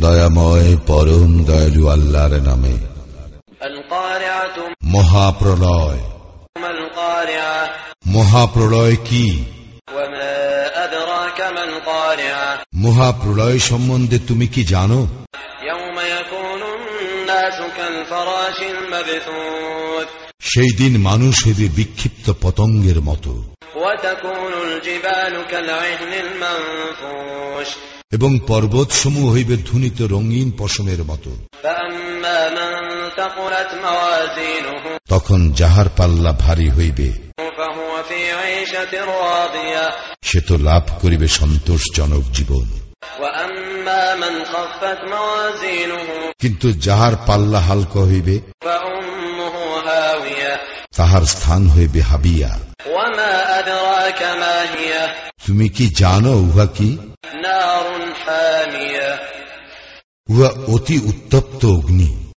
দয়াময় পরম দয়ালু আল্লাহর নামে। মহাপ্রলয়। মহাপ্রলয় কি? মহাপ্রলয় সম্বন্ধে তুমি কি জানো? সেই দিন মানুষ হেবে বিক্ষিপ্ত পতঙ্গের মতো। এবং পর্বত সমূহ হইবে ধুনিত রঙিন পশমের মতো। তখন যাহার পাল্লা ভারী হইবে সে তো লাভ করিবে সন্তোষজনক জীবন। কিন্তু যাহার পাল্লা হালকা হইবে তাহার স্থান হইবে হাবিয়া। তুমি কি জানো উহা কি? উহা অতি উত্তপ্ত অগ্নি।